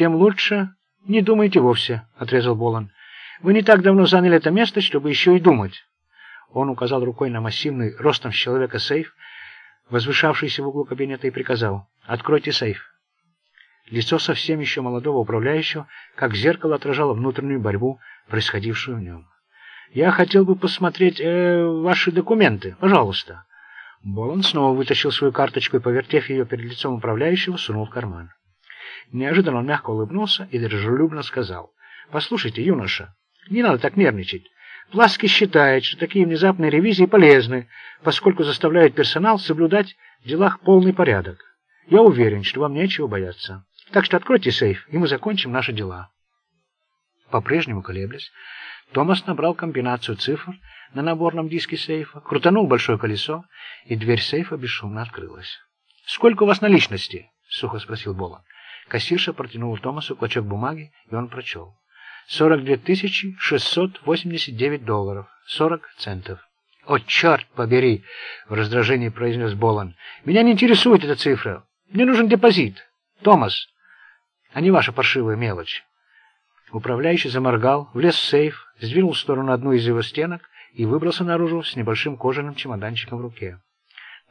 тем лучше не думайте вовсе, — отрезал Болон. Вы не так давно заняли это место, чтобы еще и думать. Он указал рукой на массивный, ростом с человека сейф, возвышавшийся в углу кабинета, и приказал «Откройте сейф». Лицо совсем еще молодого управляющего, как зеркало, отражало внутреннюю борьбу, происходившую в нем. «Я хотел бы посмотреть э, ваши документы. Пожалуйста». Болон снова вытащил свою карточку и, повертев ее перед лицом управляющего, сунул в карман. Неожиданно мягко улыбнулся и дружелюбно сказал. «Послушайте, юноша, не надо так нервничать. Пласки считает, что такие внезапные ревизии полезны, поскольку заставляют персонал соблюдать в делах полный порядок. Я уверен, что вам нечего бояться. Так что откройте сейф, и мы закончим наши дела». По-прежнему колеблясь, Томас набрал комбинацию цифр на наборном диске сейфа, крутанул большое колесо, и дверь сейфа бесшумно открылась. «Сколько у вас наличности?» — сухо спросил Болон. Кассирша протянула Томасу клочок бумаги, и он прочел. «Сорок две тысячи шестьсот восемьдесят девять долларов, сорок центов». «О, черт побери!» — в раздражении произнес Болон. «Меня не интересует эта цифра. Мне нужен депозит. Томас, а не ваша паршивая мелочь». Управляющий заморгал, влез в сейф, сдвинул в сторону одну из его стенок и выбрался наружу с небольшим кожаным чемоданчиком в руке.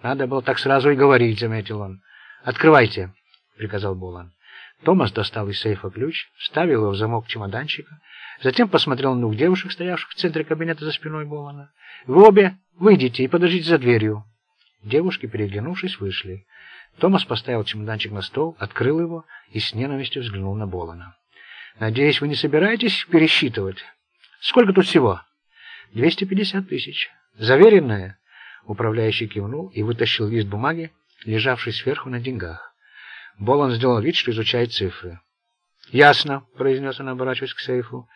«Надо было так сразу и говорить», — заметил он. «Открывайте», — приказал Болан. Томас достал из сейфа ключ, вставил его в замок чемоданчика, затем посмотрел на двух девушек, стоявших в центре кабинета за спиной Болана. «Вы обе выйдите и подождите за дверью». Девушки, переглянувшись, вышли. Томас поставил чемоданчик на стол, открыл его и с ненавистью взглянул на Болана. «Надеюсь, вы не собираетесь пересчитывать? Сколько тут всего?» «Двести пятьдесят тысяч. Заверенное?» Управляющий кивнул и вытащил лист бумаги, лежавший сверху на деньгах. Болон сделал вид, что изучает цифры. «Ясно», — произнес он, оборачиваясь к сейфу.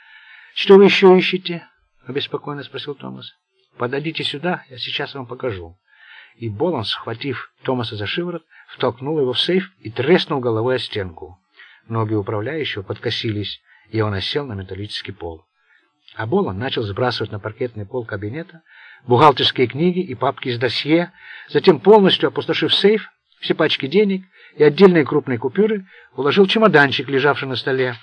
«Что вы еще ищете?» — обеспокоенно спросил Томас. «Подойдите сюда, я сейчас вам покажу». И Болон, схватив Томаса за шиворот, втолкнул его в сейф и треснул головой о стенку. Ноги управляющего подкосились, и он осел на металлический пол. А Болон начал сбрасывать на паркетный пол кабинета бухгалтерские книги и папки с досье, затем, полностью опустошив сейф, все пачки денег и отдельные крупные купюры, уложил чемоданчик, лежавший на столе,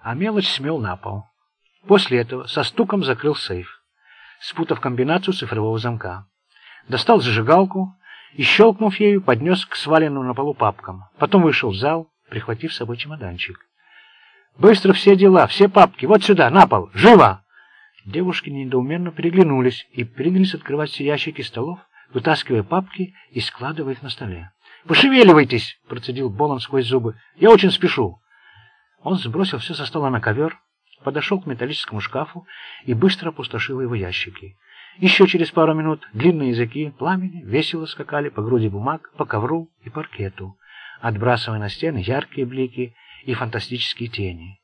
а мелочь смел на пол. После этого со стуком закрыл сейф, спутав комбинацию цифрового замка. Достал зажигалку и, щелкнув ею, поднес к сваленным на полу папкам. Потом вышел в зал, прихватив с собой чемоданчик. «Быстро все дела, все папки, вот сюда, на пол, живо!» Девушки недоуменно переглянулись и принялись открывать все ящики столов, вытаскивая папки и складывая их на столе. «Пошевеливайтесь!» — процедил Болон сквозь зубы. «Я очень спешу!» Он сбросил все со стола на ковер, подошел к металлическому шкафу и быстро опустошил его ящики. Еще через пару минут длинные языки пламени весело скакали по груди бумаг, по ковру и паркету, отбрасывая на стены яркие блики и фантастические тени.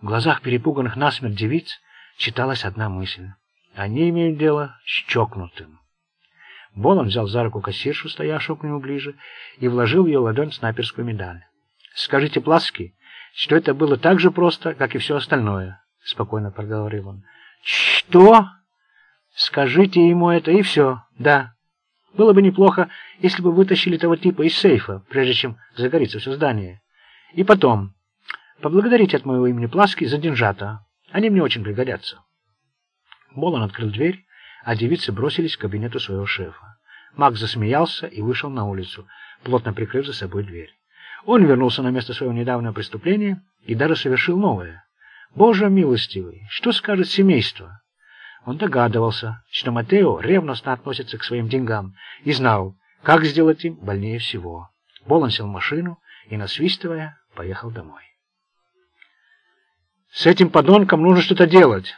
В глазах перепуганных насмерть девиц читалась одна мысль. Они имеют дело с чокнутым. Болон взял за руку кассиршу, стоявшую к нему ближе, и вложил в ее ладонь снайперскую медаль. «Скажите Пласки, что это было так же просто, как и все остальное», — спокойно проговорил он. «Что?» «Скажите ему это, и все, да. Было бы неплохо, если бы вытащили того типа из сейфа, прежде чем загорится все здание. И потом, поблагодарите от моего имени Пласки за деньжата. Они мне очень пригодятся». Болон открыл дверь, а девицы бросились к кабинету своего шефа. Макс засмеялся и вышел на улицу, плотно прикрыв за собой дверь. Он вернулся на место своего недавнего преступления и даже совершил новое. Боже милостивый, что скажет семейство? Он догадывался, что Матео ревностно относится к своим деньгам и знал, как сделать им больнее всего. Болон сел в машину и, насвистывая, поехал домой. «С этим подонком нужно что-то делать!»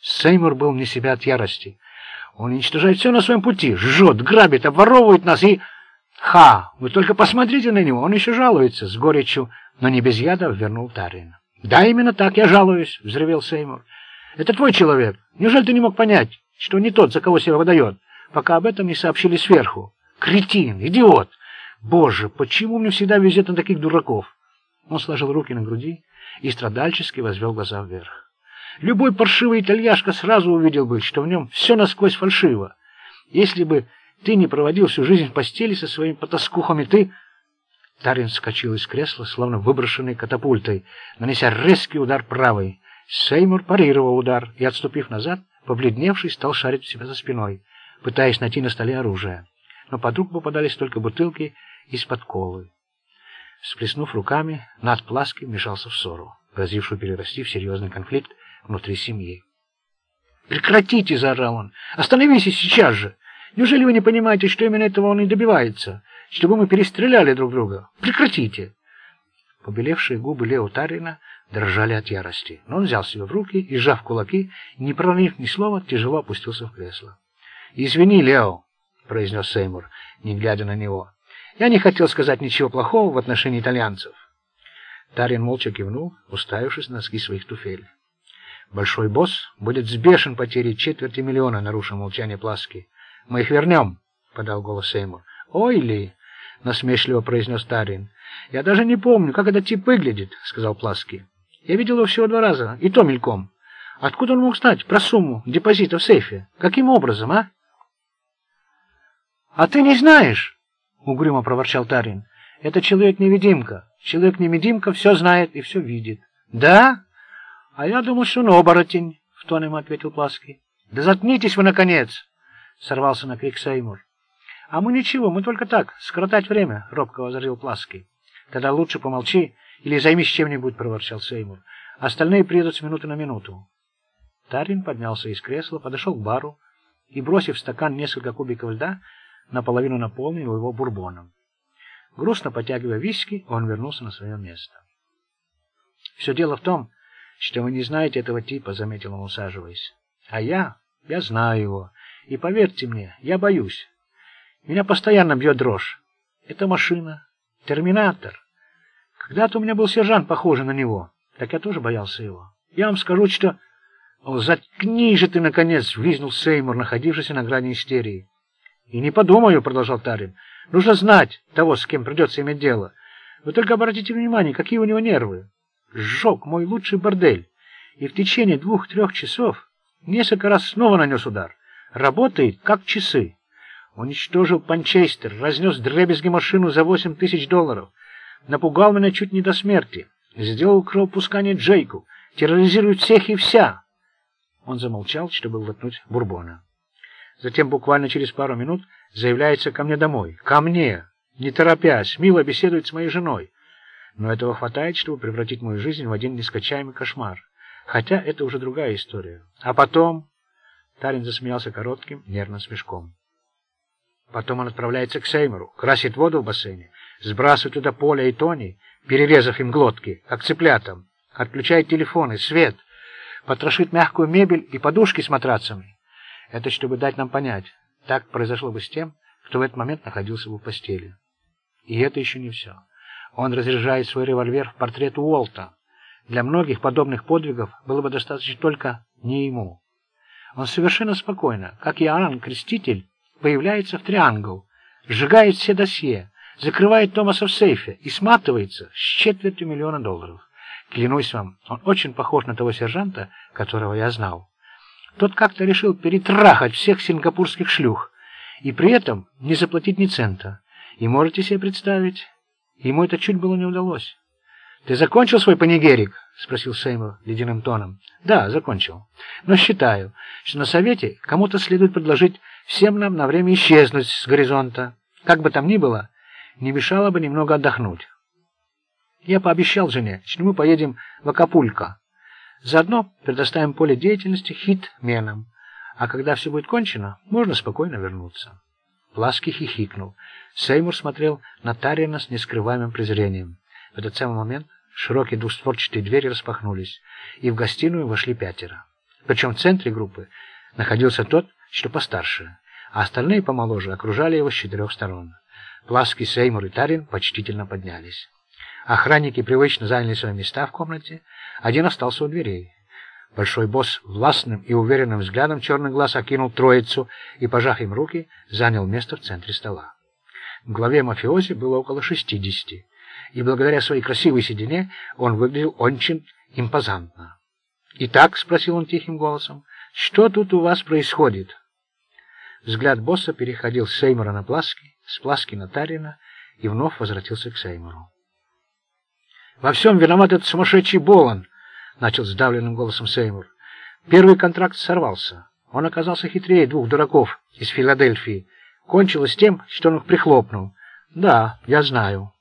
Сеймур был не себя от ярости. Он уничтожает все на своем пути, жжет, грабит, обворовывает нас и... Ха! Вы только посмотрите на него, он еще жалуется, с горечью, но не без яда вернул Тарин. Да, именно так я жалуюсь, взревел Сеймур. Это твой человек. Неужели ты не мог понять, что не тот, за кого себя выдает, пока об этом не сообщили сверху? Кретин, идиот! Боже, почему мне всегда везет на таких дураков? Он сложил руки на груди и страдальчески возвел глаза вверх. Любой паршивый итальяшка сразу увидел бы, что в нем все насквозь фальшиво. Если бы ты не проводил всю жизнь в постели со своими потаскухами, ты... Тарин вскочил из кресла, словно выброшенный катапультой, нанеся резкий удар правой. Сеймур парировал удар и, отступив назад, побледневший, стал шарить у себя за спиной, пытаясь найти на столе оружие. Но под руку попадались только бутылки из-под колы. Сплеснув руками, Над Пласки вмешался в ссору, грозившую перерасти в серьезный конфликт внутри семьи. «Прекратите!» — заорал он. «Остановитесь сейчас же! Неужели вы не понимаете, что именно этого он и добивается? Чтобы мы перестреляли друг друга? Прекратите!» Побелевшие губы Лео Тарина дрожали от ярости, но он взял себя в руки и, сжав кулаки, не проронив ни слова, тяжело опустился в кресло. «Извини, Лео!» — произнес Сеймур, не глядя на него. «Я не хотел сказать ничего плохого в отношении итальянцев». Тарин молча кивнул, уставившись на носки своих туфель. Большой босс будет взбешен потерей четверти миллиона, нарушил молчание Пласки. Мы их вернем, подал голос Сеймур. Ой ли, насмешливо произнес Тарин. Я даже не помню, как этот тип выглядит, сказал Пласки. Я видел его всего два раза, и то мельком. Откуда он мог знать про сумму депозита в сейфе? Каким образом, а? А ты не знаешь, угрюмо проворчал Тарин. Это человек-невидимка. Человек-невидимка все знает и все видит. Да? «А я думал, что он оборотень», — в тон ему ответил Плаский. «Да заткнитесь вы, наконец!» — сорвался на крик Сеймур. «А мы ничего, мы только так, скоротать время», — робко возразил Плаский. «Тогда лучше помолчи или займись чем-нибудь», — проворчал Сеймур. «Остальные приедут с минуты на минуту». Тарин поднялся из кресла, подошел к бару и, бросив в стакан несколько кубиков льда, наполовину наполнил его бурбоном. Грустно потягивая виски, он вернулся на свое место. Все дело в том, что вы не знаете этого типа, — заметил он, усаживаясь. А я, я знаю его. И поверьте мне, я боюсь. Меня постоянно бьет дрожь. Это машина. Терминатор. Когда-то у меня был сержант, похожий на него. Так я тоже боялся его. Я вам скажу, что... О, заткни же ты, наконец, визнул Сеймур, находившийся на грани истерии. И не подумаю, — продолжал Тарин. Нужно знать того, с кем придется иметь дело. Вы только обратите внимание, какие у него нервы сжег мой лучший бордель и в течение двух-трех часов несколько раз снова нанес удар. Работает, как часы. Уничтожил Панчестер, разнес дребезги машину за восемь тысяч долларов, напугал меня чуть не до смерти, сделал кровопускание Джейку, терроризирует всех и вся. Он замолчал, чтобы глотнуть бурбона. Затем буквально через пару минут заявляется ко мне домой. Ко мне! Не торопясь, мило беседует с моей женой. Но этого хватает, чтобы превратить мою жизнь в один нескончаемый кошмар. Хотя это уже другая история. А потом... Тарин засмеялся коротким, нервным смешком. Потом он отправляется к Сеймору, красит воду в бассейне, сбрасывает туда Поля и Тони, перерезав им глотки, как цыплятам, отключает телефоны, свет, потрошит мягкую мебель и подушки с матрацами. Это чтобы дать нам понять, так произошло бы с тем, кто в этот момент находился бы в постели. И это еще не все. Он разряжает свой револьвер в портрет Уолта. Для многих подобных подвигов было бы достаточно только не ему. Он совершенно спокойно, как Иоанн Креститель, появляется в Триангл, сжигает все досье, закрывает Томаса в сейфе и сматывается с четвертью миллиона долларов. Клянусь вам, он очень похож на того сержанта, которого я знал. Тот как-то решил перетрахать всех сингапурских шлюх и при этом не заплатить ни цента. И можете себе представить, Ему это чуть было не удалось. «Ты закончил свой панигерик?» — спросил Сеймур ледяным тоном. «Да, закончил. Но считаю, что на совете кому-то следует предложить всем нам на время исчезнуть с горизонта. Как бы там ни было, не мешало бы немного отдохнуть. Я пообещал жене, что мы поедем в Акапулько. Заодно предоставим поле деятельности хит-менам, а когда все будет кончено, можно спокойно вернуться». Пласки хихикнул. Сеймур смотрел на Тарина с нескрываемым презрением. В этот самый момент широкие двустворчатые двери распахнулись, и в гостиную вошли пятеро. Причем в центре группы находился тот, что постарше, а остальные помоложе окружали его с четырех сторон. Пласки, Сеймур и Тарин почтительно поднялись. Охранники привычно заняли свои места в комнате, один остался у дверей. Большой босс властным и уверенным взглядом черный глаз окинул троицу и, пожав им руки, занял место в центре стола. Главе мафиози было около шестидесяти, и благодаря своей красивой седине он выглядел очень импозантно. «Итак», — спросил он тихим голосом, — «что тут у вас происходит?» Взгляд босса переходил с Сеймора на Пласки, с Пласки на Тарина и вновь возвратился к Сеймуру. «Во всем виноват этот сумасшедший Болан!» — начал сдавленным голосом Сеймур. «Первый контракт сорвался. Он оказался хитрее двух дураков из Филадельфии. Кончилось тем, что он их прихлопнул. Да, я знаю.